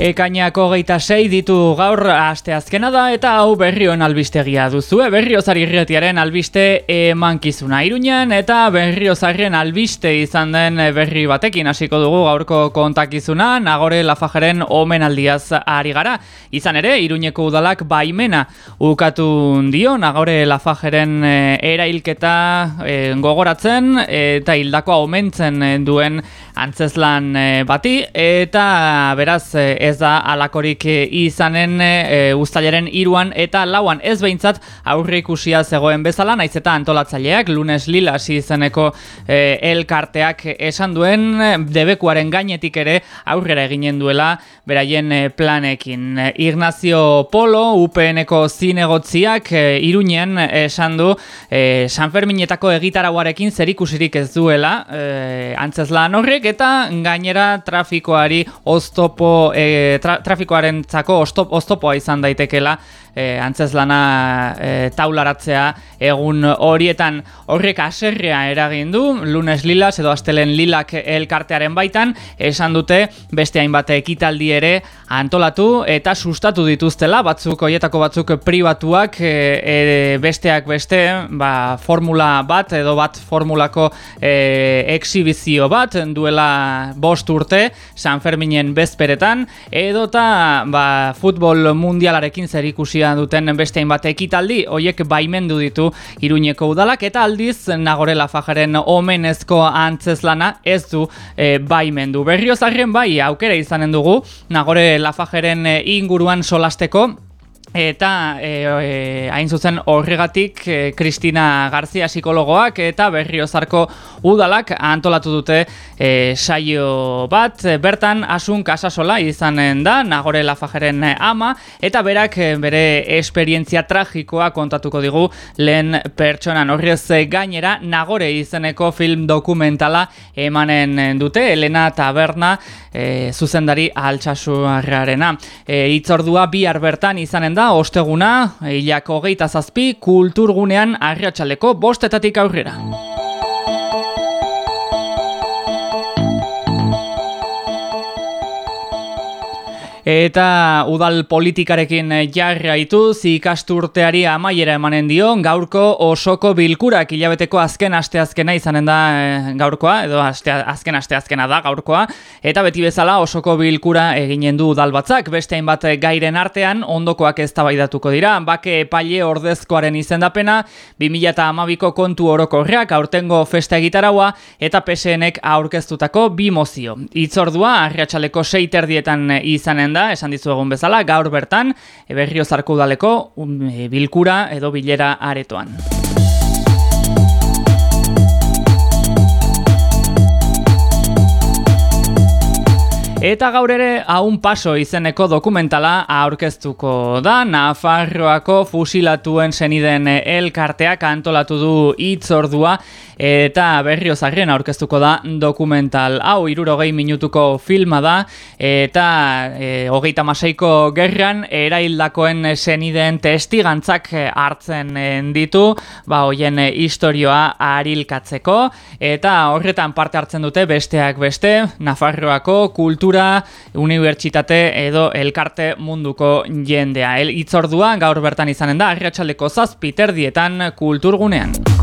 Ekainako geita sei ditu gaur aste azkena da eta hau berrion albistegia duzu. Berriozari irretiaren albiste emankizuna iruñan eta berriozarren albiste izan den berri batekin hasiko dugu gaurko kontakizuna nagore lafajaren omenaldiaz ari gara. Izan ere, iruñeko udalak baimena ukatu dio nagore lafajaren eh, erailketa e, gogoratzen eta hildakoa omentzen duen antzeslan eh, bati eta beraz ez da alakorik eh, izanen e, uztailaren iruan eta lauan ez behintzat aurre ikusia zegoen bezala, naiz eta antolatzaileak lunes lila izeneko e, elkarteak esan duen debekuaren gainetik ere aurrera eginen duela beraien planekin. Ignazio Polo, UPNeko zinegotziak e, iruñen esan du e, San Ferminetako egitarauarekin zerikusirik ez duela e, antzeslan horrek eta gainera trafikoari oztopo e, tra, trafikoaren txako oztopoa izan daitekela e, antzeslana e, taularatzea. Egun horietan horrek aserrea eragin du, lunes lilas edo astelen lilak elkartearen baitan, esan dute beste hainbat ekitaldi ere antolatu eta sustatu dituztela, batzuk hoietako batzuk pribatuak e, e, besteak beste ba, formula bat edo bat formulako e, exibizio bat duela bost urte San Ferminen bezperetan edota ba, futbol mundialarekin zer ikusia duten beste hainbat ekitaldi, hoiek baimendu ditu Iruñeko udalak eta aldiz Nagore Lafajaren omenezko antzeslana ez du e, baimendu. Berriozarren bai aukera izanen dugu Nagore Lafajaren e, inguruan solasteko Eta e, e, hain zuzen horregatik e, Kristina Garzia psikologoak eta berriozarko udalak antolatu dute e, saio bat. Bertan asun kasasola izanen da, nagore lafajeren ama, eta berak e, bere esperientzia tragikoa kontatuko digu lehen pertsonan horrez gainera nagore izeneko film dokumentala emanen dute, Elena Taberna e, zuzendari altxasuarrarena. E, itzordua bihar bertan izanen da, da, osteguna, hilako hogeita zazpi, kulturgunean arriatxaleko bostetatik aurrera. Eta udal politikarekin jarraituz ikasturteari amaiera emanen dio gaurko osoko bilkurak hilabeteko azken asteazkena izanen da eh, gaurkoa edo aste, azken asteazkena da gaurkoa eta beti bezala osoko bilkura eginen du udal batzak beste hainbat gairen artean ondokoak eztabaidatuko dira bake epaile ordezkoaren izendapena 2012ko kontu orokorreak aurtengo festa egitaraua eta PSNek aurkeztutako bi mozio. Itzordua arriatsaleko 6 terdietan izanen da esan dizu egun bezala, gaur bertan, eberrio zarko udaleko un, e, bilkura edo bilera aretoan. Eta gaur ere haun paso izeneko dokumentala aurkeztuko da Nafarroako fusilatuen zeniden elkarteak antolatu du itzordua eta berriozarren aurkeztuko da dokumental hau irurogei minutuko filma da eta e, hogeita maseiko gerran eraildakoen zeniden testigantzak hartzen ditu ba hoien historioa arilkatzeko eta horretan parte hartzen dute besteak beste Nafarroako kultura unibertsitate edo elkarte munduko jendea. El itzordua gaur bertan izanen da, agriatxaldeko zazpiterdietan kulturgunean.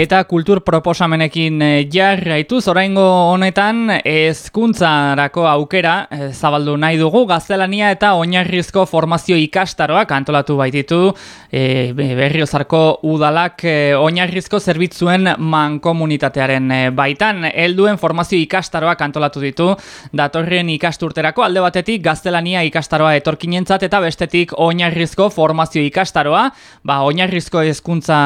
Eta kultur proposamenekin eh, jarraitu, zoraingo honetan hezkuntzarako aukera eh, zabaldu nahi dugu, gaztelania eta oinarrizko formazio ikastaroak antolatu baititu e, berriozarko udalak oinarrizko zerbitzuen mankomunitatearen baitan. Helduen formazio ikastaroak antolatu ditu. Datorren ikasturterako alde batetik gaztelania ikastaroa etorkinentzat eta bestetik oinarrizko formazio ikastaroa, ba, oinarrizko hezkuntza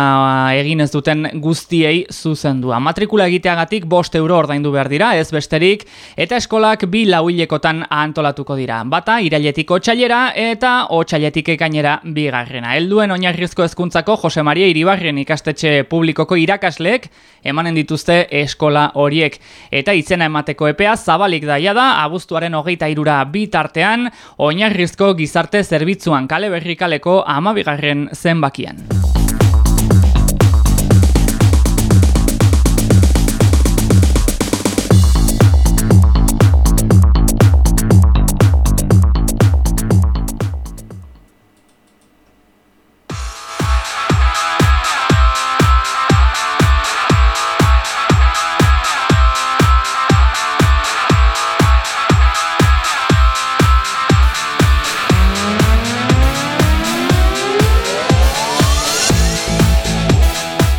egin ez duten guzti guztiei zuzendua. Matrikula egiteagatik bost euro ordaindu behar dira, ez besterik, eta eskolak bi lauilekotan antolatuko dira. Bata, irailetik otxailera eta otxailetik ekainera bigarrena. Helduen oinarrizko hezkuntzako Jose Maria Iribarren ikastetxe publikoko irakasleek emanen dituzte eskola horiek. Eta izena emateko epea zabalik daia da, abuztuaren hogeita irura bitartean, oinarrizko gizarte zerbitzuan kale berrikaleko amabigarren zenbakian.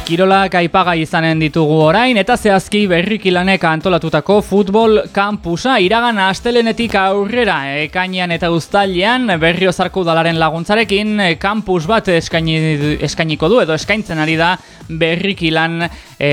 Kirolak aipaga izanen ditugu orain eta zehazki berrikilanek antolatutako futbol kampusa iragan astelenetik aurrera ekainean eta uztailean berriozarko udalaren laguntzarekin kampus bat eskaini, eskainiko du edo eskaintzen ari da berrikilan e,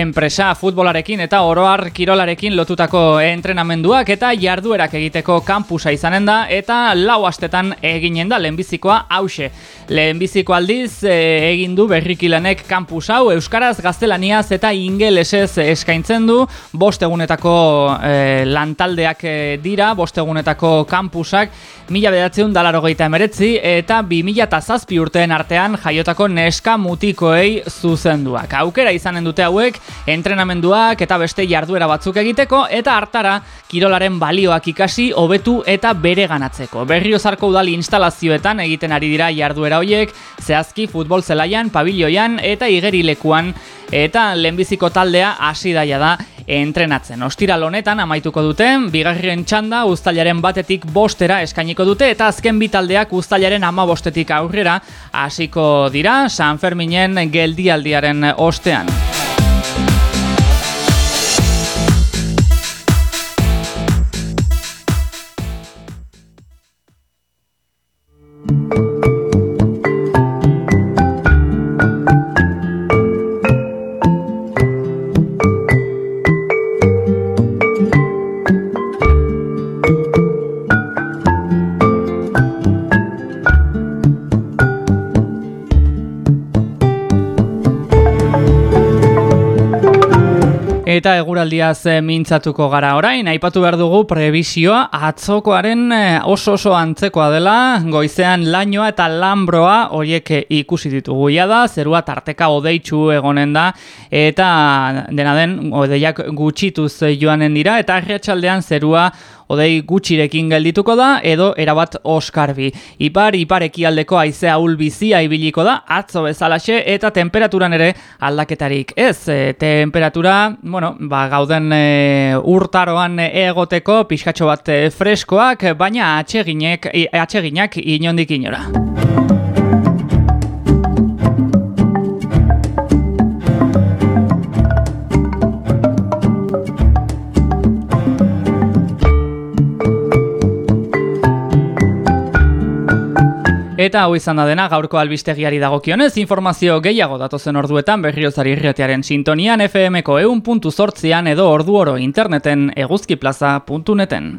enpresa futbolarekin eta oroar kirolarekin lotutako entrenamenduak eta jarduerak egiteko kampusa izanen da eta lau astetan eginen da lehenbizikoa hause. Lehenbiziko aldiz e, egin du berrikilanek kampus kampus hau euskaraz, gaztelaniaz eta ingelesez eskaintzen du. Bost egunetako e, lantaldeak eh, dira, bost egunetako kampusak, mila bedatzen dalaro emeretzi, eta bi mila eta zazpi urteen artean jaiotako neska mutikoei zuzenduak. Aukera izanen dute hauek, entrenamenduak eta beste jarduera batzuk egiteko, eta hartara kirolaren balioak ikasi, hobetu eta bere ganatzeko. Berriozarko udali instalazioetan egiten ari dira jarduera hoiek, zehazki futbol zelaian, pabilloian eta igeri lekuan eta lehenbiziko taldea hasi daia da entrenatzen. Ostiral honetan amaituko duten, bigarren txanda uztailaren batetik bostera eskainiko dute eta azken bi taldeak uztailaren ama bostetik aurrera hasiko dira San Ferminen geldialdiaren ostean. Eta eguraldiaz mintzatuko gara. Orain, aipatu behar dugu prebizioa atzokoaren eh, oso oso antzekoa dela, goizean lainoa eta lambroa horiek ikusi ditugu. Da, zerua tarteka odeitzu egonen da, eta dena den odeiak gutxituz joanen dira, eta arretxaldean zerua odei gutxirekin geldituko da edo erabat oskarbi. Ipar, ipar ekialdeko aize ahul bizia ibiliko da, atzo bezalaxe eta temperaturan ere aldaketarik. Ez, e, temperatura, bueno, ba, gauden e, urtaroan egoteko pixkatxo bat e, freskoak, baina atseginek, atseginak inondik inora. Eta hau izan da dena gaurko albistegiari dagokionez informazio gehiago datozen orduetan berriozari irretiaren sintonian FM-ko eun puntu edo ordu oro interneten eguzkiplaza.neten.